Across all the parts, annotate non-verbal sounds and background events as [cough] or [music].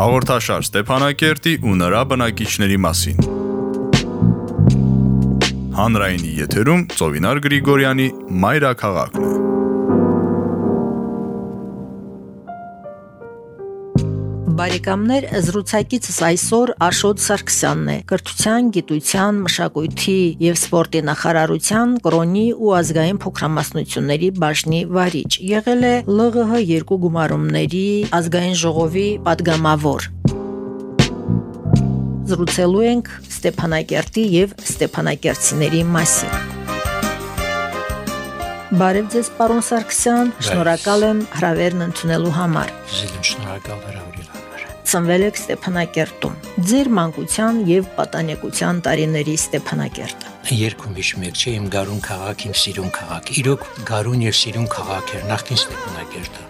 Հաղորդաշար Ստեփանակերտի ու նրա բնակիչների մասին։ Հանրայինի եթերում Ծովինար Գրիգորյանի Մայրաքաղաքն է։ Բարեկամներ, զրուցակիցս այսօր Աշոտ Սարգսյանն է։ Կրթության, գիտության, մշակույթի եւ սպորտի նախարարության կրոնի ու ազգային փոքրամասնությունների բաժնի վարիչ։ Եղել է ԼՂՀ երկու գումարումների ազգային ժողովի падգամավոր զրուցելու ենք Ստեփանակերտի եւ Ստեփանակերտցիների մասին։ Բարև ձեզ, պարոն Սարգսյան, շնորհակալ եմ հրավերն ընդունելու համար։ Ես եմ շնորհակալ հրավերին։ Ծնվել եք Ստեփանակերտում։ Ձեր մանկության եւ պատանեկության տարիների Ստեփանակերտը։ Երկում հիշում եք, չէ, իմ գարուն քաղաք, իմ սիրուն քաղաք։ Իրոք գարուն եւ սիրուն քաղաք էր նախքին Ստեփանակերտը։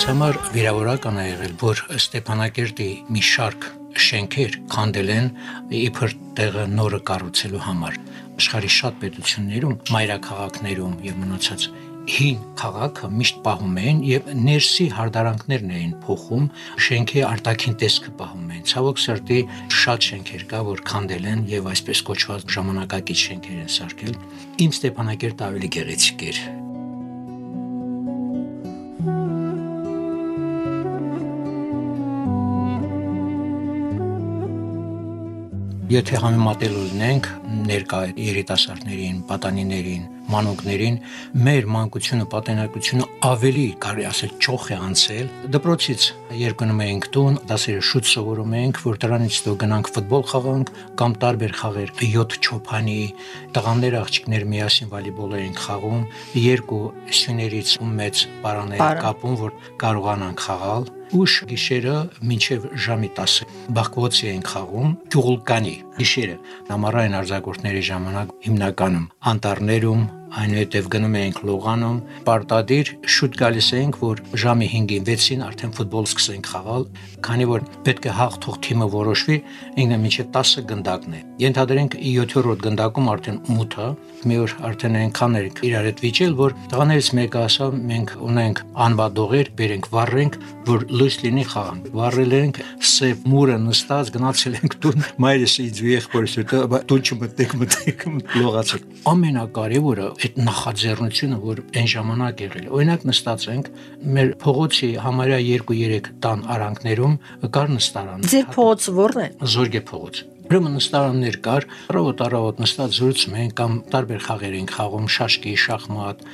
Ինձ համար վիրավորական է եղել, որ Ստեփանակերտի մի շարք շենքեր քանդել են իբր տեղը նորը կառուցելու համար։ Աշխարհի շատ պետություններում, մայրաքաղաքներում եւ մնացած հին քաղաքը միշտ պահում էին եւ ներսի հարդարանքներն էին փոխում, շենքի արտաքին տեսքը պահում էին։ Ցավոք սրտի շատ շենքեր կա, որ քանդել են եւ այսպես կոչված ժամանակակից շենքեր են սարքել։ Իմ Ստեփանակերտը ավելի գեղեցիկ էր Եթե համեմատել ունենք ներկա երիտասարդներին, պատանիներին, մանուկներին, մեր մանկությունը, պատենակությունը ավելի կարելի ասել ճոխ է անցել։ Դպրոցից երկնում էինք տուն, դասերը շուտ սովորում էինք, որ դրանից հետո գնանք ֆուտբոլ խաղանք կամ տարբեր խաղեր, 7 չոփանի, տղաներ աղջիկներ միասին վոլեյբոլ էինք խաղում, երկու սյուներից ու մեծ պարաներ կապում, որ կարողանանք խաղալ ուշ գիշերը մինչև ժամի 10 բախկվոցի են խաղում ճուղուլկանի գիշերը համառային արձակուրդների ժամանակ հիմնականում անտառներում այնուհետև գնում էինք Լողանում, պարտադիր շուտ գալիս էինք, որ ժամի 5-ին 6-ին արդեն ֆուտբոլ սկսենք խաղալ, քանի որ պետք է հաղթող թիմը որոշվի, ինքը մինչև 10 գնդակն է։ Ենթադրենք 7-րդ գնդակում արդեն 8-ը, մի օր արդեն այնքան էր իրար հետ վիճել, որ տղաներից մեկը ասավ, մենք ունենք անվադողեր, բերենք վառենք, որ լույս լինի խաղանք։ Վառել ենք, սև մուրը նստած գնացել ենք տուն, մայրս ինձ եղբորս հետո տուն չմտեք, մտեք, լողացեք։ Ամենակարևորը այդ նախաձեռնությունը, որ այն ժամանակ եղել։ Օրինակ նստածենք մեր փողոցի համարյա 2-3 տան արանքներում կար նստարան։ Ձեր փողոցը ո՞րն է։ Զորգե փողոց։ Ուրեմն նստարաններ կար, առավոտ առավոտ նստած զրուցում ենք կամ տարբեր խաղեր ենք խաղում, շաշկի, շախմատ,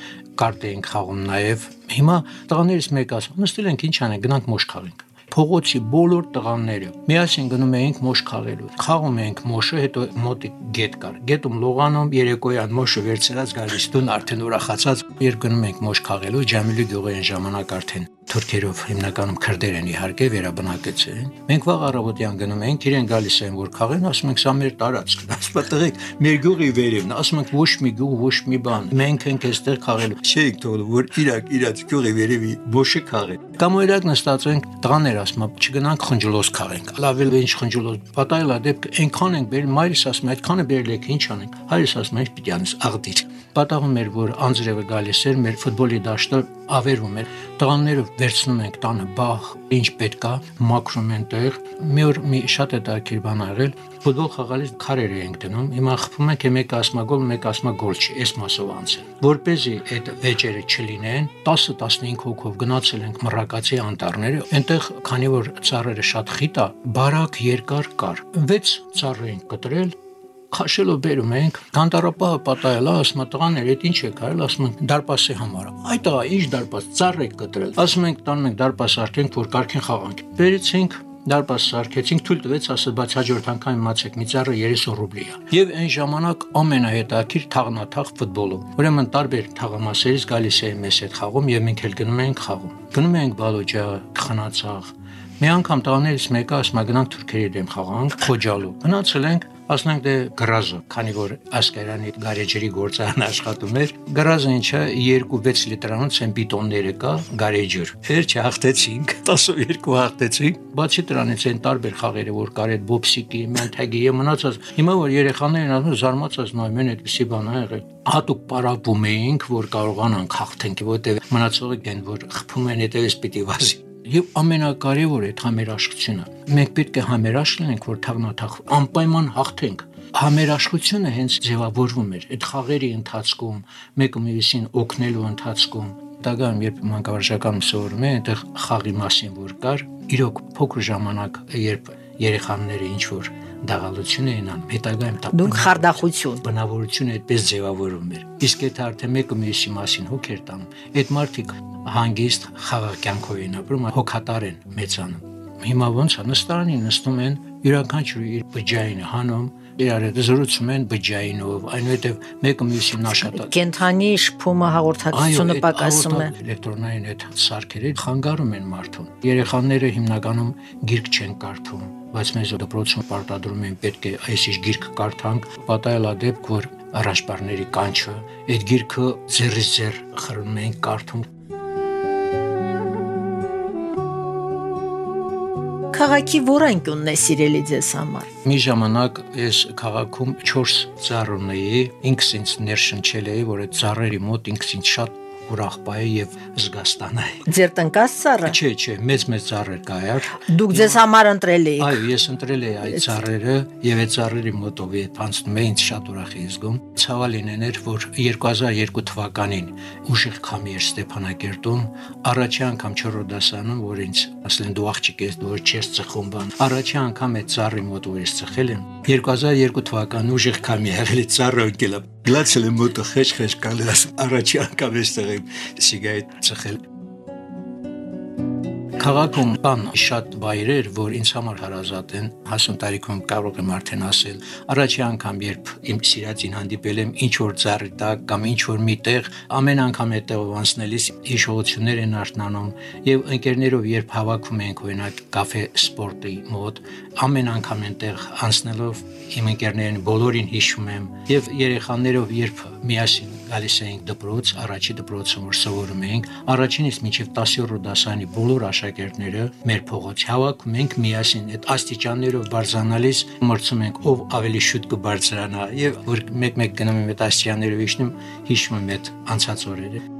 կարտ ենք խաղում նաև։ Հիմա տղաներից մեկը ասում, նստել ենք ինչ անենք, գնանք մոշ խաղենք փողոցի բոլոր տղաները միասին գնում էինք մոշ խաղելու։ Խաղում էինք մոշը, հետո մոտի գետ կար։ Գետում լողանում երեկոյան մոշը վերցրած գալիս տուն արդեն ուրախացած երկնում ենք մոշ խաղելու Ջամիլի գյուղային ժամանակ արդեն թուրքերով հիմնականում քրդեր են իհարկե վերաբնակեց են։ Մենք վաղ առավոտյան գնում ենք, իրեն գալիս են որ խաղեն, ասում ենք սա մեր տարածքն, [laughs] ասում տղեկ, մեր գյուղի վերևն, ասում ենք ոչ մի գյուղ, ոչ մի բան։ Մենք ենք այստեղ խաղելու։ Չէիք թողնում որ իրակ իրաց գյուղի վերևի ոչը խաղեն։ Կամ օրինակ նստած ենք, տղաներ ասում, չգնանք խնջլոս խաղենք։ Լավ էլ ինչ խնջլոս։ Պատայելա դեպք այնքան ենք բերել, մայրս ասում, այդքանը բերել եք, ինչ անենք։ Հայրս ասում, ինչ պիտի անես, աղդիր։ Պատահում էր, որ անձրևը գալիս էր, մեր ֆուտբոլի դաշտը ավերում են։ Տղաները վերցնում ենք տանը բախ, ինչ պետքա, մաքրում են տեղ։ Մի օր մի շատ է դակիր բան աղել, ֆուտբոլ խաղալիս քարեր ենք դնում։ Հիմա խփում ենք մեկ ասմագոլ, մեկ ասմագոլ չի, այս մասով անցել։ Որպեսզի այդ վեճերը չլինեն, 10-15 հոգով գնացել ենք մռակացի անտառները, այնտեղ քանի որ ծառերը շատ խիտ է, բարակ երկար կար։ 6 ծառ ենք կտրել, քաշելով բերում ենք, կանտարապահը պատայելա, ասում է տղաներ, այդ ինչ է կարել, ասում են դարպասի համար։ Այ տղա, ինչ դարպաս, ծառ եք կտրել։ Ասում ենք տանում ենք դարպաս արկենք, որ կարքին խաղանք։ Բերեցինք դարպաս սարքեցինք, թույլ տվեց ասել, բայց հաջորդ անգամ իմացեք, մի ծառը 30 ռուբլի է։ Եվ այն ժամանակ ամենահետաքրիր թաղնաթաղ ֆուտբոլով։ Ուրեմն տարբեր թաղամասերից գալիս էին մեզ հետ խաղում եւ մենք էլ գնում էինք խաղում։ Գնում էինք բալոջա, խնացաղ, Մի անգամ տղաներից մեկը ասում է գնանք թուրքերի դեմ խաղանք Խոջալու։ Գնացել ենք ասենք դե գրազը, քանի որ ասկերանի գարեջրի գործարան աշխատում էր, գրազը ինչա 2-6 լիտրանոց են բիտոնները կա գարեջր։ Էր չհաղթեցինք, 12 հաղթեցինք։ Բացի դրանից են տարբեր խաղերը, որ կար այդ բոքսիկի, մենթագի եւ մնացած։ Հիմա որ երեխաներն ասում զարմացած նայում են այդպեսի բան ա եղել հատուկ պարապում էինք, որ կարողանանք հաղթենք, որտեղ մնացողը գեն, որ խփում են հետևից պիտի վազի։ Եվ ամենակարևորը այդ համերաշխությունը։ Մենք պետք է համերաշխ լինենք, որ թաղնաթաղ անպայման հաղթենք համերաշխությունը հենց ձևավորվում էր այդ խաղերի ընթացքում, մեկը մյուսին օգնելու ընթացքում։ Դագան երբ մանկավարժական սովորում են, այնտեղ խաղի մասին որ կար, իրոք փոքր ժամանակ, երբ երեխաները ինչ որ դաղալություն էին անում, հետագայում դա դուք խարդախություն բնավորությունը այդպես ձևավորվում էր։ Իսկ այդ արդեն մեկը մյուսի մասին հոգ էր տանում։ Այդ մարդիկ հանգիստ խաղաղ են ապրում, հոգատար են մեծանում։ Հիմա ոնց է նստարանին նստում են յուրաքանչյուր իր բջջային հանում իրար հետ զրուցում են բջջայինով, այնուհետև մեկը մյուսին նաշատա։ Կենթանի շփումը հաղորդակցությունը պակասում է։ Էլեկտրոնային այդ սարքերը խանգարում են մարդուն։ Երեխաները հիմնականում գիրք չեն կարդում, բայց մեզ դպրոցում պարտադրում են պետք է այսիշ գիրք կարդանք, պատահելա դեպք, որ առաջպարների կանչը, այդ գիրքը ձեռից ձեռ խրում են կարդում Քաղաքի որ անկյունն է սիրելի ձեզ համար։ Մի ժամանակ ես քաղաքում 4 ծառ ունեի, ինքս ինձ ներշնչել էի, որ այդ ծառերի մոտ ինքս ինձ շատ ուրախ բայ եւ զգաստան է։ Ձեր տնկած ծառը։ Չէ, չէ, մեծ մեծ ծառեր կայար։ Դուք ձեզ համար ընտրել եք։ Այո, ես ընտրել էի այդ ծառերը եւ այդ ծառերի մոտով ետ անցնում էի, ինձ շատ ուրախ էի զգում։ Ցավալին էր, որ 2002 թվականին ուժեղ քամի էր Ստեփանակերտում, առաջի անգամ 4-րդ դասանում, որ ինձ ասlen դու աղջիկ ես, դու չես ծխում բան։ Առաջի անգամ այդ ծառի մոտ որ ես ծխել եմ 2002 թվականին ուժեղ քամի եղել է ծառը ընկել Գլացել եմ մոտը խեշ-խեշ կալես առաջի անգամ էստեղ եմ սիգարետ ծխել Քաղաքում կան շատ բայրեր, որ ինձ համար հարազատ են, հասուն տարիքում կարող եմ արդեն ասել։ Առաջի անգամ, երբ իմ սիրածին հանդիպել եմ ինչ որ ծառի տակ կամ ինչ որ միտեղ, ամեն անգամ այդտեղով անցնելիս հիշողություններ են արթնանում եւ ընկերներով երբ հավաքում ենք օրինակ կաֆե սպորտի մոտ, ամեն անգամ այնտեղ անցնելով իմ ընկերներին բոլորին հիշում եմ եւ երեխաներով երբ միասին գալիս էինք դպրոց, առաջի դպրոցում որ սովորում էինք, առաջինից մինչև 10-րդ դասարանի բոլոր աշակերտները մեր փողոցի հավաքում ենք միասին այդ աստիճաններով բարձրանալիս մրցում ենք ով ավելի շուտ կբարձրանա եւ որ մեկ-մեկ գնում եմ այդ աստիճաններով իջնում հիշում եմ այդ անցած օրերը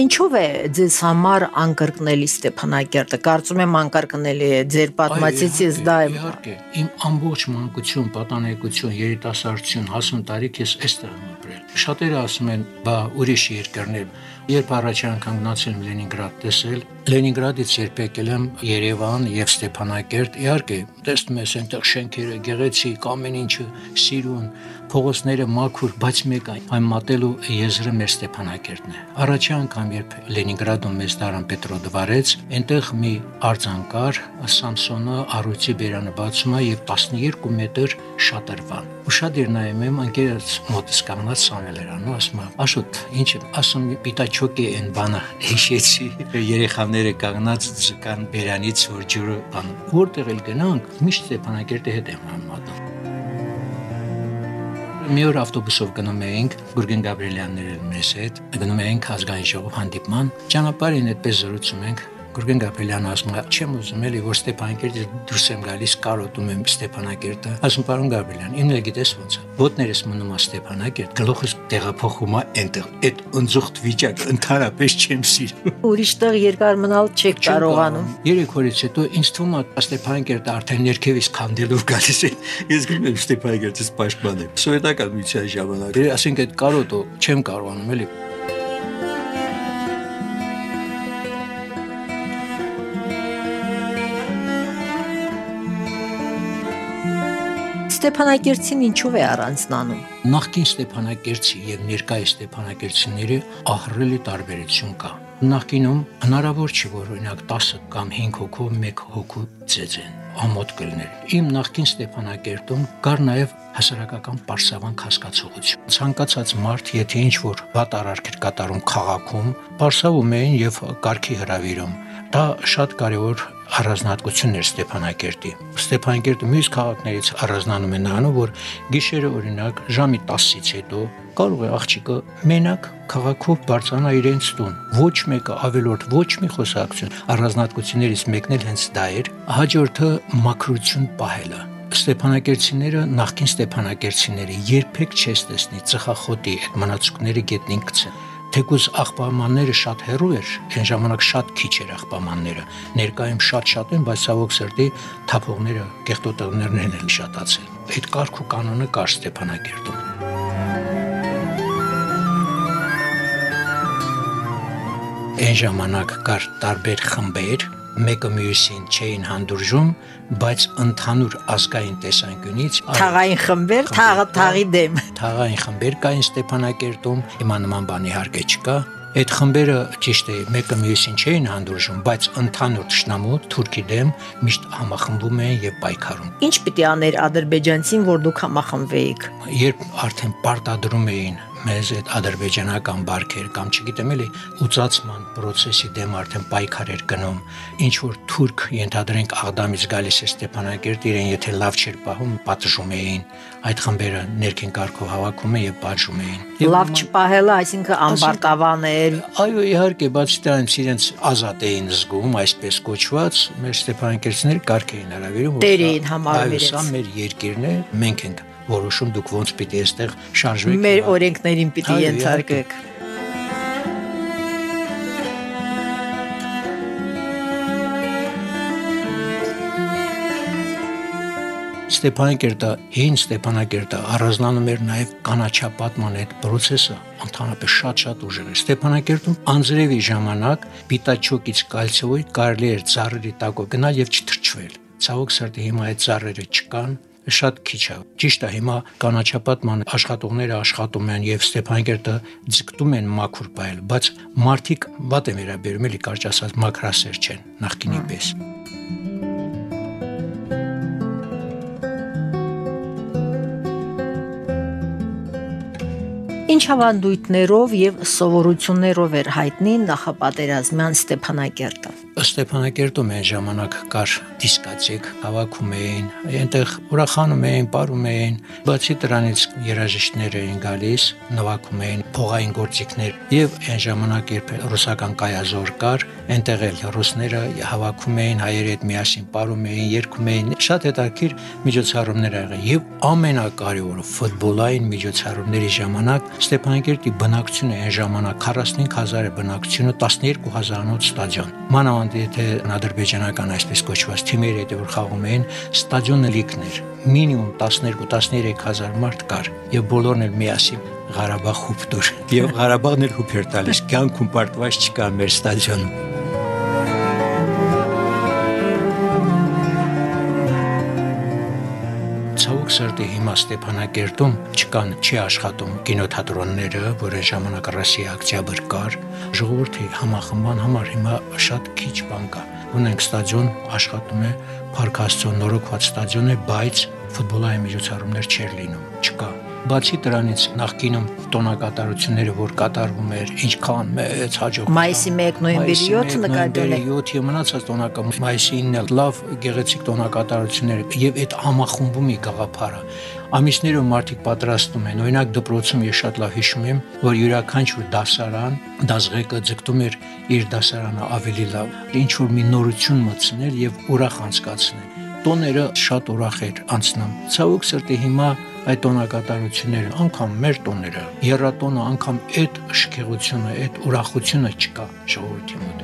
Ինչով է ձեզ համար անկրկնելի Ստեփանակերտը։ Կարծում եմ անկրկնելի է ձեր պատմածից դա է։ Իհարկե, իմ ամբողջ մանկություն, պատանեկություն, երիտասարդություն, հասուն տարիք ես այստեղ եմ ապրել։ Շատերը ասում են, բա ուրիշ երկրներ, երբ առաջի անգամ գնացել եմ Լենինգրադ տեսել, Լենինգրադից երբ եկել եմ Երևան եւ Ստեփանակերտ, իհարկե, տեսնում ես այնտեղ շենքերը գեղեցիկ, ամեն ինչը սիրուն, փողոցները մաքուր, բայց մեկ այն մատելու եզրը մեր Ստեփանակերտն է։ Առաջի անգամ երբ Լենինգրադում մեզ դարան Պետրոդվարեց, այնտեղ մի արձանկար Սամսոնը առույցի բերանը բացում է եւ 12 մետր շատրվան։ Ուշադիր նայում եմ անկերած մոտս կանգնած Սամվել էր անում, ասում է, «Աշոտ, ինչ եմ, ասում պիտաչոկ է այն բանը»։ [laughs] Հիշեցի երեխաները կանգնած կան բերանից որ ջուրը բան։ Որտեղ էլ գնանք, միշտ Ստեփանակերտի հետ եմ համատում մի օր ավտոբուսով գնում էինք Գուրգեն Գաբրիելյանները մեզ հետ գնում էինք ազգային ժողով հանդիպման ճանապարհին այդպես զրուցում ենք Գուրգեն Գաբրիելյանը ասում է, չեմ ուզում էլի որ Ստեփանակերտից դուրս եմ գալիս, կարոտում եմ Ստեփանակերտը։ Ասում պարոն Գաբրիելյան, ինձ էլ գիտես ոնց է։ Ոտներս մնում է Ստեփանակերտ, գլուխս տեղափոխում է այնտեղ։ Այդ ընձուղտ վիճակը ընդհանրապես չեմ սիրում։ Ուրիշ տեղ երկար մնալ չեք կարողանում։ Երեք օրից հետո ինձ թվում է Ստեփանակերտը արդեն ներքևից քանդելով գալիս է։ Ես գնում եմ Ստեփանակերտից պաշտպանել։ Սովետական միության ժամանակ։ Ասենք այդ կարոտը չեմ կարողանում էլի Ստեփանակերտին ինչով է առանձնանում։ Նախկին Ստեփանակերտի եւ ներկայ Ստեփանակերտիների ահռելի տարբերություն կա։ Նախկինում հնարավոր չի որ օրինակ 10 կամ 5 հոգով 1 հոգու ծեծեն ամոթ կլներ։ Իմ նախկին Ստեփանակերտում կար նաև հասարակական պարսավանք հասկացողություն։ Ցանկացած մարդ, եթե ինչ որ վատ արարք էր կատարում քաղաքում, պարսավում էին եւ կարգի հravirում։ Դա շատ կարևոր առանձնահատկությունն էր Ստեփանակերտի։ Ստեփանակերտը մյուս քաղաքներից առանձնանում է նրանով, որ գիշերը օրինակ ժամի 10-ից հետո կարող է աղջիկը մենակ քաղաքով բարձրանա իրենց տուն։ Ոչ մեկը ավելորդ ոչ մի խոսակցություն առանձնահատկություններից մեկն էլ հենց դա էր։ Հաջորդը մակրություն պահելը Ստեփանակերտցիները նախքին Ստեփանակերտցիները երբեք չես տեսնի ծխախոտի այդ մնացուկները գետնին գցեն Թեկուզ աղբամանները շատ հեռու էր, այն ժամանակ շատ քիչ էր աղբամանները։ Ներկայում շատ-շատ են, բայց ցավոք սրտի թափողները, կեղտոտողներն են շատացել։ Այդ կարգ ու կանոնը կար Ստեփանակերտում։ Այն ժամանակ կար տարբեր խմբեր, մեկը մյուսին չէին հանդուրժում, բայց ընդհանուր ազգային տեսանկյունից թաղային խմբեր, թաղը թաղի դեմ։ Թաղային խմբեր կային Ստեփանակերտում, հիմա նման բանի հարկե չկա։ Այդ խմբերը ճիշտ է, մեկը մյուսին չէին հանդուրժում, բայց ընդհանուր ճշնամու թուրքի դեմ միշտ համախմբում էին եւ պայքարում։ Ինչ պիտի աներ ադրբեջանցին, որ դուք համախմբվեիք։ Երբ արդեն պարտադրում էին մեզ այդ ադրբեջանական բարքեր կամ չգիտեմ էլի ուծացման process-ի դեմ արդեն պայքար էր գնում ինչ որ թուրք ենթադրենք աղդամից գալիս է Ստեփանակերտ իրեն եթե լավ չէր պահում պատժում էին այդ խմբերը ներքին կարգով հավաքում են եւ պատժում էին լավ չպահելը այսինքն ամբարտավաներ այո իհարկե բացի դրանից իրենց ազատ էին զգում այսպես կոչված մեր Ստեփանակերտցիներ կարգ էին հրավիրում տեր էին համարում իրենց սա մեր երկիրն է մենք ենք որոշում դուք ոնց պիտի այստեղ շարժվեք։ Մեր օրենքներին պիտի ենթարկեք։ Ստեփանակերտը, հին Ստեփանակերտը առանձնանում էր նաև կանաչապատման այդ process-ը, ընդհանրապես շատ-շատ ուժեղ էր։ Ստեփանակերտում անձրևի ժամանակ պիտաչոկից կալցիոյ կարելի էր ծառերի տակով գնալ եւ չթրջվել։ Ցավոք սրտի հիմա այդ ծառերը չկան, շատ քիչ է։ Ճիշտ է, հիմա կանաչապատման աշխատողները աշխատում են եւ Ստեփանակերտը ձգտում են մաքուր բայել, բայց մարդիկ վատ են վերաբերում, էլի կարճ ասած մակրասեր չեն նախկինի պես։ Ինչ հավանդույթներով եւ սովորություններով էր հայտնի նախապատերազմյան Ստեփանակերտը։ Ստեփանակերտում այն ժամանակ կար դիսկոտեք, հավաքում էին, այնտեղ ուրախանում էին, ապարում էին, բացի դրանից երաժիշտներ էին գալիս, նվագում էին փողային գործիքներ եւ այն ժամանակ երբ ռուսական կայազոր կար, այնտեղ էլ ռուսները հավաքում էին, հայերի հետ միասին ապարում էին, երգում էին, շատ հետաքրքիր միջոցառումներ եղել եւ ամենակարևորը ֆուտբոլային միջոցառումների ժամանակ Ստեփանակերտի բնակչությունը այն ժամանակ 45000 բնակչությունը 12000-անոց ստադիոն։ Մանավանդ եթե ադրբեջանական այսպես կոչված թիմերի հետ որ խաղում էին, ստադիոնը լիքներ։ Մինիմում 12-13000 մարդ կար եւ բոլորն էլ միասին Ղարաբաղ հուպտուր։ [laughs] Եվ Ղարաբաղն էլ հուպ էր տալիս, կյանքում պարտված չկա մեր ստադիոնում։ ցավոք սրտի հիմա Ստեփանակերտում չկան չի աշխատում կինոթատրոնները, որ այն ժամանակ Ռոսիա օկտոբր կար, ժողովրդի համախմբան համար հիմա շատ քիչ բան կա։ Ունենք ստադիոն աշխատում է, Փարք Աստծո նորոգված ստադիոն է, բայց ֆուտբոլային միջոցառումներ չէր լինում, չկա Բացի դրանից նախկինում տոնակատարությունները, որ կատարվում էր, ինչքան մեծ հաջող Մայիսի 1 նոյեմբերի 7 նկատել է 7-ի մնացած տոնակը մայիսի 9-ը լավ գեղեցիկ տոնակատարություններ եւ այդ համախմբումի գաղափարը ամիսներով մարդիկ պատրաստում են օրինակ դպրոցում ես շատ լավ հիշում եմ որ յուրաքանչյուր դասարան դասղեկը ձգտում էր իր դասարանը ավելի լավ ինչ որ մի նորություն մտցնել եւ ուրախ անցկացնել տոները շատ ուրախ էր անցնում ցավոք սրտի հիմա այդ տոնակատարությունները, անգամ մեր տոները, երրատոնը, անգամ այդ շքեղությունը, այդ ուրախությունը չկա ժողովրդի մոտ։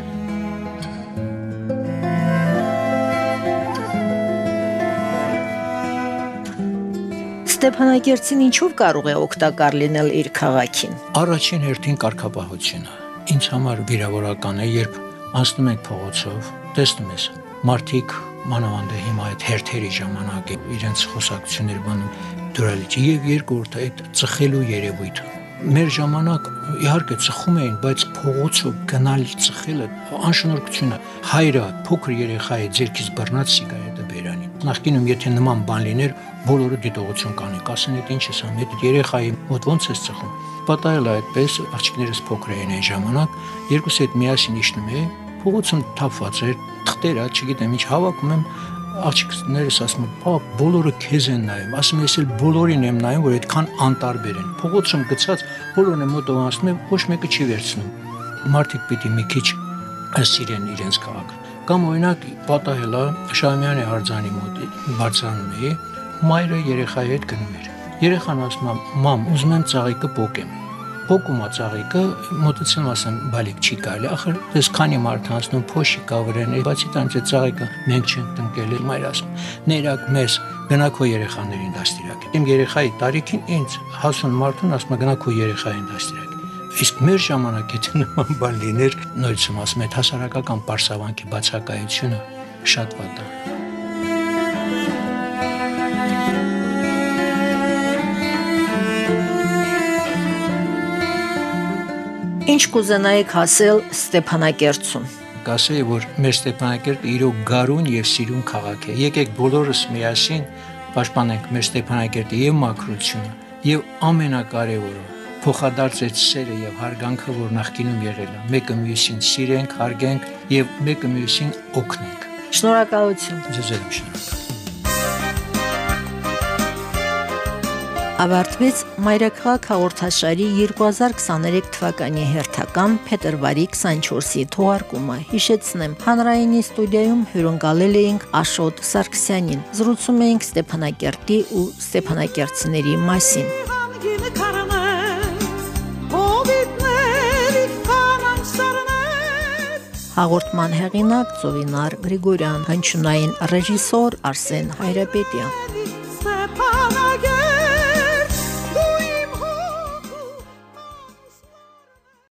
Ստեփանակերտին ինչով կարող է օգտակար լինել իր քաղաքին։ Առաջին հերթին կարգապահությունը։ Ինձ համար վիրավորական է, երբ անցնում եք փողոցով, տեսնում ես մարդիկ մանավանդը հիմա այդ հերթերի ժամանակ իրենց խոսակցություններ բանում դրալիճ եւ երկրորդը այդ ծխելու երևույթը մեր ժամանակ իհարկե ծխում էին, բայց փողոցով գնալ ծխելը անշնորհքություն է։ Հայրը փոքր երեխայի ձերքից բռնած սիգարետը բերանի։ Նախկինում եթե նման բան լիներ, բոլորը դիտողություն կանի, կասեն այդ ինչ է սա, այդ երեխայի մոտ ոնց է ծխում։ Պատահել այդպես, աղջիկներս փոքր էին այն ժամանակ, երկուս հետ միասին իջնում էին, փողոցում թափված էր, թղթերը, չգիտեմ ինչ հավաքում եմ, աղջիկներս ասում են, «Պա, բոլորը քեզ են նայում»։ Ասում եմ, «Ես էլ բոլորին եմ նայում, որ այդքան անտարբեր են»։ Փողոցում գցած բոլորն են մոտով ասում են, ոչ մեկը չի վերցնում։ Մարդիկ պիտի մի քիչ սիրեն իրենց քաղաքը։ Կամ օրինակ պատահելա Շահումյանի արձանի մոտ բարձրանում էի, մայրը երեխայի հետ գնում էր։ Երեխան ասում է, «Մամ, ուզում եմ ծաղիկը փոկեմ» փոկումա ցաղիկը մոտեցնում ասեմ բալիկ չի կարելի ախր դες քանի մարդ անցնում փոշի կավրեն բացի տանց է ցաղիկը մենք չենք տնկել մայր ասում ներակ մեզ գնա քո երեխաներին դաստիրակ իմ երեխայի տարիքին ինձ հասուն մարդուն ասում գնա քո երեխային դաստիրակ իսկ մեր ժամանակ եթե նման բան լիներ նույնիսկ ասում այդ հասարակական պարսավանքի բացակայությունը շատ վատ է Ինչ կուզենայիք հասել Ստեփանակերտցում։ Կասեի, որ մեր Ստեփանակերտը իրոք գարուն եւ սիրուն քաղաք է։ Եկեք բոլորս միասին պաշտպանենք մեր Ստեփանակերտը եւ մակրությունը, եւ ամենակարևորը փոխադարձ այդ սերը եւ հարգանքը, որ նախկինում եղել է։ Մեկը մյուսին սիրենք, հարգենք եւ մեկը մյուսին օգնենք։ Շնորհակալություն։ Ձեզ շնորհակալ։ Ավարտվեց Մայրաքաղաք հաղորդաշարի 2023 թվականի հերթական փետրվարի 24-ի թողարկումը։ Հիշեցնեմ, հանրայինի ստուդիայում հյուրընկալել էինք Աշոտ Սարգսյանին։ Զրուցում էինք Ստեփանակերտի ու Ստեփանակերտցիների մասին։ Հաղորդման հեղինակ Ծովինար Գրիգորյան, հնչյունային ռեժիսոր Արսեն Հայրապետյան։